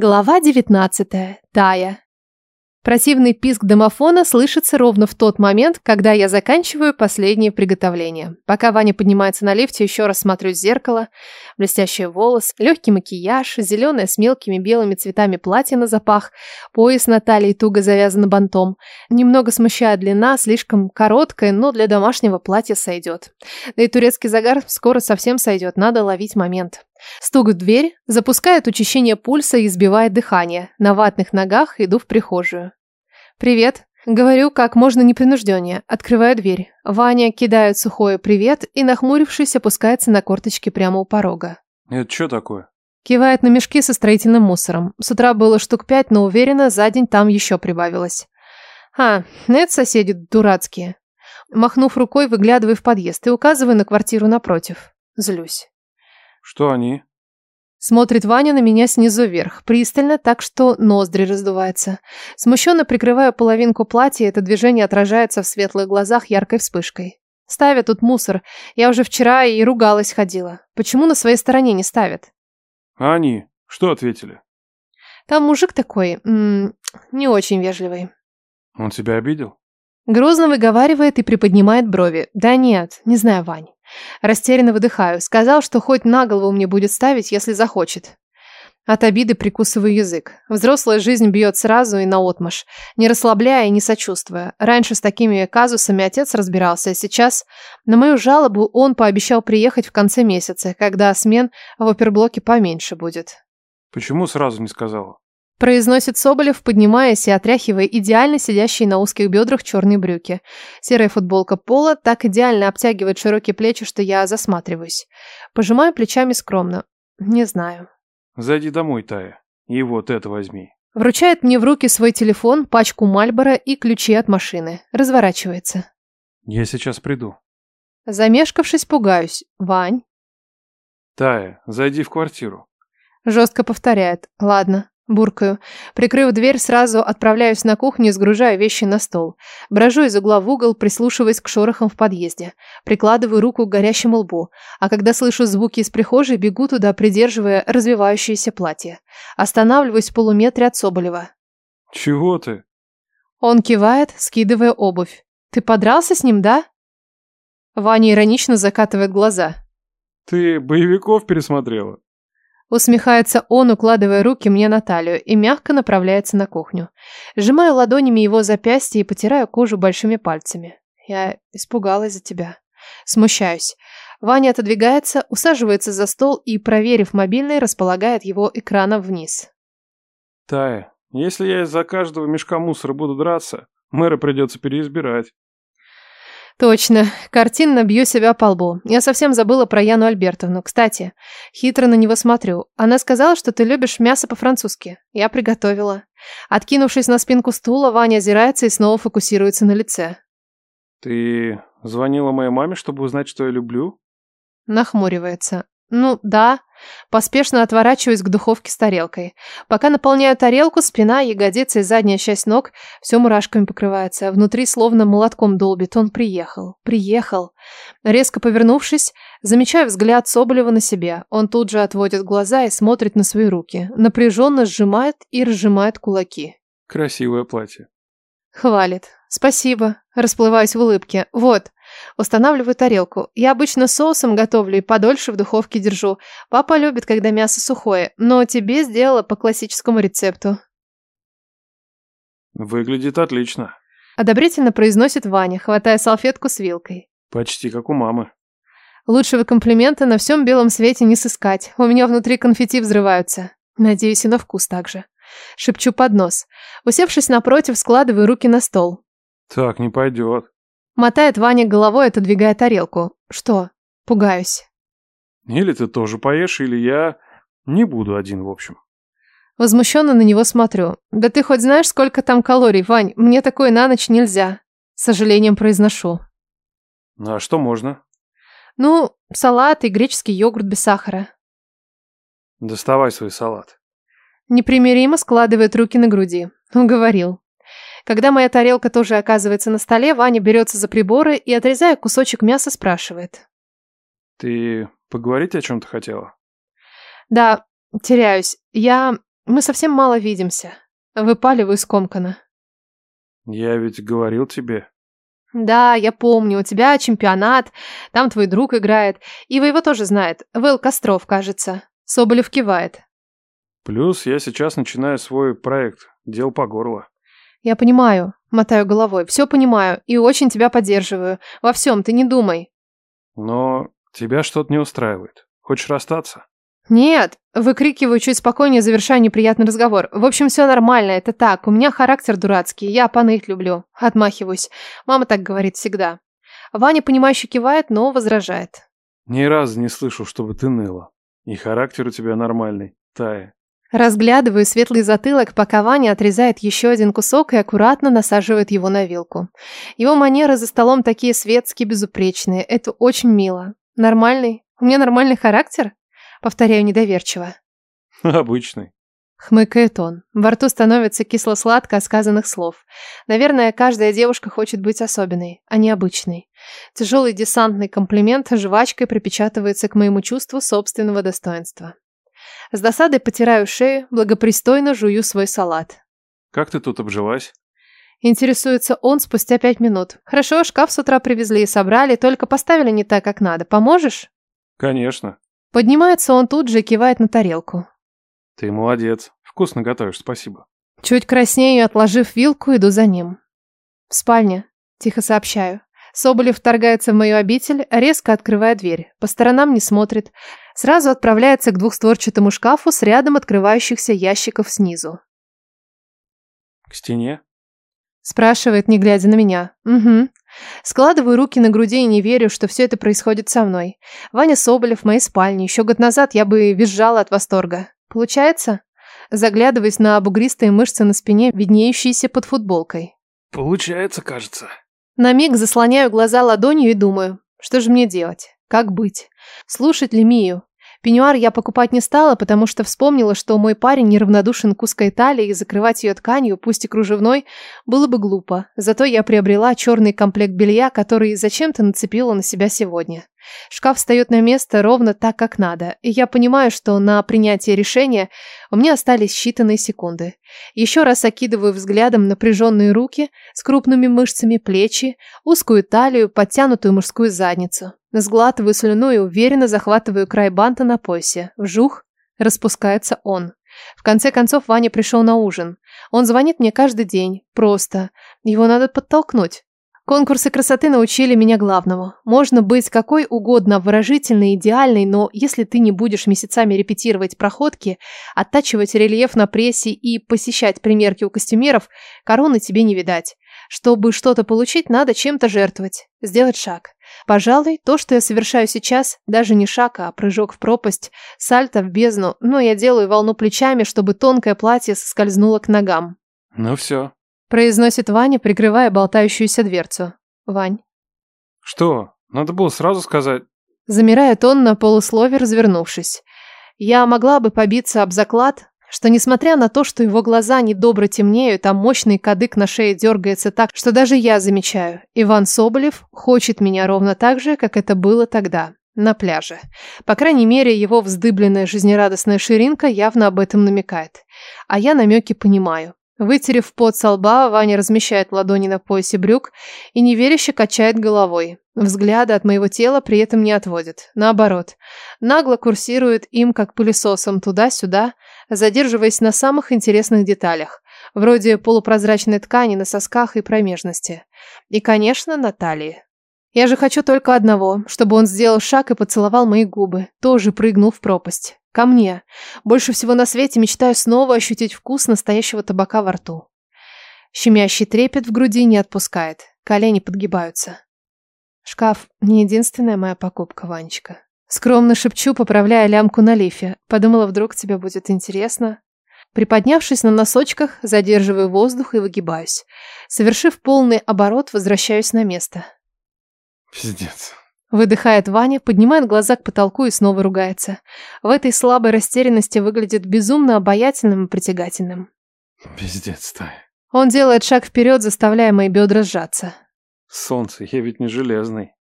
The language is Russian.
Глава 19. Тая. Противный писк домофона слышится ровно в тот момент, когда я заканчиваю последние приготовления. Пока Ваня поднимается на лифте, еще раз смотрю в зеркало. Блестящий волос, легкий макияж, зеленое с мелкими белыми цветами платье на запах, пояс на талии туго завязан бантом. Немного смущает длина, слишком короткая, но для домашнего платья сойдет. Да и турецкий загар скоро совсем сойдет, надо ловить момент. Стук в дверь, запускает учащение пульса и сбивает дыхание. На ватных ногах иду в прихожую. «Привет», — говорю как можно непринужденнее. Открываю дверь. Ваня кидает сухое «привет» и, нахмурившись, опускается на корточки прямо у порога. Это что такое? Кивает на мешки со строительным мусором. С утра было штук пять, но уверена, за день там еще прибавилось. А, это соседи дурацкие. Махнув рукой, выглядываю в подъезд и указываю на квартиру напротив. Злюсь. Что они? Смотрит Ваня на меня снизу вверх, пристально, так что ноздри раздуваются. Смущенно прикрываю половинку платья, это движение отражается в светлых глазах яркой вспышкой. Ставят тут мусор. Я уже вчера и ругалась ходила. Почему на своей стороне не ставят? А они? Что ответили? Там мужик такой, м -м, не очень вежливый. Он тебя обидел? Грозно выговаривает и приподнимает брови. Да нет, не знаю, Вань. Растерянно выдыхаю. Сказал, что хоть на голову мне будет ставить, если захочет. От обиды прикусываю язык. Взрослая жизнь бьет сразу и наотмашь, не расслабляя и не сочувствуя. Раньше с такими казусами отец разбирался, а сейчас на мою жалобу он пообещал приехать в конце месяца, когда смен в оперблоке поменьше будет. Почему сразу не сказала? Произносит Соболев, поднимаясь и отряхивая идеально сидящие на узких бедрах черные брюки. Серая футболка пола так идеально обтягивает широкие плечи, что я засматриваюсь. Пожимаю плечами скромно. Не знаю. Зайди домой, Тая. И вот это возьми. Вручает мне в руки свой телефон, пачку Мальбора и ключи от машины. Разворачивается. Я сейчас приду. Замешкавшись, пугаюсь. Вань. Тая, зайди в квартиру. Жестко повторяет. Ладно. Буркаю. Прикрыв дверь, сразу отправляюсь на кухню и сгружаю вещи на стол. Брожу из угла в угол, прислушиваясь к шорохам в подъезде. Прикладываю руку к горящему лбу. А когда слышу звуки из прихожей, бегу туда, придерживая развивающееся платье. Останавливаюсь в полуметре от Соболева. Чего ты? Он кивает, скидывая обувь. Ты подрался с ним, да? Ваня иронично закатывает глаза. Ты боевиков пересмотрела? Усмехается он, укладывая руки мне на талию и мягко направляется на кухню. Сжимаю ладонями его запястье и потираю кожу большими пальцами. Я испугалась за тебя. Смущаюсь. Ваня отодвигается, усаживается за стол и, проверив мобильный, располагает его экраном вниз. Тая, если я из-за каждого мешка мусора буду драться, мэра придется переизбирать. Точно. Картинно бью себя по лбу. Я совсем забыла про Яну Альбертовну. Кстати, хитро на него смотрю. Она сказала, что ты любишь мясо по-французски. Я приготовила. Откинувшись на спинку стула, Ваня озирается и снова фокусируется на лице. Ты звонила моей маме, чтобы узнать, что я люблю? Нахмуривается. Ну, да. Поспешно отворачиваюсь к духовке с тарелкой. Пока наполняю тарелку, спина, ягодицы и задняя часть ног все мурашками покрывается, а внутри словно молотком долбит. Он приехал. Приехал. Резко повернувшись, замечаю взгляд Соболева на себя. Он тут же отводит глаза и смотрит на свои руки. Напряженно сжимает и разжимает кулаки. Красивое платье. Хвалит. Спасибо. Расплываюсь в улыбке. Вот. Устанавливаю тарелку. Я обычно соусом готовлю и подольше в духовке держу. Папа любит, когда мясо сухое, но тебе сделала по классическому рецепту. Выглядит отлично. Одобрительно произносит Ваня, хватая салфетку с вилкой. Почти как у мамы. Лучшего комплимента на всем белом свете не сыскать. У меня внутри конфетти взрываются. Надеюсь, и на вкус также. Шепчу под нос. Усевшись напротив, складываю руки на стол. Так не пойдет. Мотает Ваня головой, отодвигая тарелку. Что? Пугаюсь. Или ты тоже поешь, или я не буду один, в общем. Возмущенно на него смотрю. Да ты хоть знаешь, сколько там калорий, Вань? Мне такое на ночь нельзя. С сожалением произношу. А что можно? Ну, салат и греческий йогурт без сахара. Доставай свой салат. Непримиримо складывает руки на груди. Уговорил. Когда моя тарелка тоже оказывается на столе, Ваня берется за приборы и, отрезая кусочек мяса, спрашивает. Ты поговорить о чем-то хотела? Да, теряюсь. Я Мы совсем мало видимся. Выпаливаю скомканно. Я ведь говорил тебе. Да, я помню, у тебя чемпионат, там твой друг играет. Ива его тоже знает. Вэл Костров, кажется. Соболев кивает. Плюс я сейчас начинаю свой проект. Дел по горло. Я понимаю, мотаю головой. Все понимаю и очень тебя поддерживаю. Во всем, ты не думай. Но тебя что-то не устраивает. Хочешь расстаться? Нет, выкрикиваю чуть спокойнее, завершая неприятный разговор. В общем, все нормально, это так. У меня характер дурацкий, я поныть люблю. Отмахиваюсь. Мама так говорит всегда. Ваня, понимающе кивает, но возражает. Ни разу не слышу, чтобы ты ныла. И характер у тебя нормальный, Тая. Разглядываю светлый затылок, пока Ваня отрезает еще один кусок и аккуратно насаживает его на вилку. Его манеры за столом такие светские, безупречные. Это очень мило. Нормальный? У меня нормальный характер? Повторяю недоверчиво. Обычный. Хмыкает он. Во рту становится кисло-сладко от сказанных слов. Наверное, каждая девушка хочет быть особенной, а не обычной. Тяжелый десантный комплимент жвачкой припечатывается к моему чувству собственного достоинства. С досадой потираю шею, благопристойно жую свой салат. Как ты тут обжилась? Интересуется он спустя пять минут. Хорошо, шкаф с утра привезли и собрали, только поставили не так, как надо. Поможешь? Конечно. Поднимается он тут же и кивает на тарелку. Ты молодец. Вкусно готовишь, спасибо. Чуть краснею, отложив вилку, иду за ним. В спальне. Тихо сообщаю. Соболев вторгается в мою обитель, резко открывая дверь. По сторонам не смотрит. Сразу отправляется к двухстворчатому шкафу с рядом открывающихся ящиков снизу. К стене? Спрашивает, не глядя на меня. Угу. Складываю руки на груди и не верю, что все это происходит со мной. Ваня Соболев в моей спальне. Еще год назад я бы визжала от восторга. Получается? Заглядываясь на обугристые мышцы на спине, виднеющиеся под футболкой. Получается, кажется. На миг заслоняю глаза ладонью и думаю, что же мне делать? Как быть? Слушать ли Мию? Пеньюар я покупать не стала, потому что вспомнила, что мой парень неравнодушен к узкой талии и закрывать ее тканью, пусть и кружевной, было бы глупо. Зато я приобрела черный комплект белья, который зачем-то нацепила на себя сегодня. Шкаф встает на место ровно так, как надо, и я понимаю, что на принятие решения у меня остались считанные секунды. Еще раз окидываю взглядом напряженные руки с крупными мышцами плечи, узкую талию, подтянутую мужскую задницу. Сглатываю слюну и уверенно захватываю край банта на поясе. Вжух, распускается он. В конце концов, Ваня пришел на ужин. Он звонит мне каждый день. Просто. Его надо подтолкнуть. Конкурсы красоты научили меня главному. Можно быть какой угодно выразительной, идеальной, но если ты не будешь месяцами репетировать проходки, оттачивать рельеф на прессе и посещать примерки у костюмеров, короны тебе не видать. Чтобы что-то получить, надо чем-то жертвовать, сделать шаг. Пожалуй, то, что я совершаю сейчас, даже не шаг, а прыжок в пропасть, сальто в бездну, но я делаю волну плечами, чтобы тонкое платье соскользнуло к ногам. Ну все. Произносит Ваня, прикрывая болтающуюся дверцу. Вань. Что? Надо было сразу сказать. Замирает он на полуслове, развернувшись. Я могла бы побиться об заклад, что несмотря на то, что его глаза недобро темнеют, а мощный кадык на шее дергается так, что даже я замечаю, Иван Соболев хочет меня ровно так же, как это было тогда, на пляже. По крайней мере, его вздыбленная жизнерадостная ширинка явно об этом намекает. А я намеки понимаю. Вытерев пот со лба, Ваня размещает ладони на поясе брюк и неверяще качает головой. Взгляда от моего тела при этом не отводит. Наоборот, нагло курсирует им как пылесосом туда-сюда, задерживаясь на самых интересных деталях, вроде полупрозрачной ткани на сосках и промежности. И, конечно, на талии. Я же хочу только одного, чтобы он сделал шаг и поцеловал мои губы, тоже прыгнул в пропасть. Ко мне. Больше всего на свете мечтаю снова ощутить вкус настоящего табака во рту. Щемящий трепет в груди не отпускает. Колени подгибаются. Шкаф не единственная моя покупка, Ванечка. Скромно шепчу, поправляя лямку на лифе. Подумала, вдруг тебе будет интересно. Приподнявшись на носочках, задерживаю воздух и выгибаюсь. Совершив полный оборот, возвращаюсь на место. Пиздец. Выдыхает Ваня, поднимает глаза к потолку и снова ругается. В этой слабой растерянности выглядит безумно обаятельным и притягательным. Пиздец, Тая. Он делает шаг вперед, заставляя мои бедра сжаться. Солнце, я ведь не железный.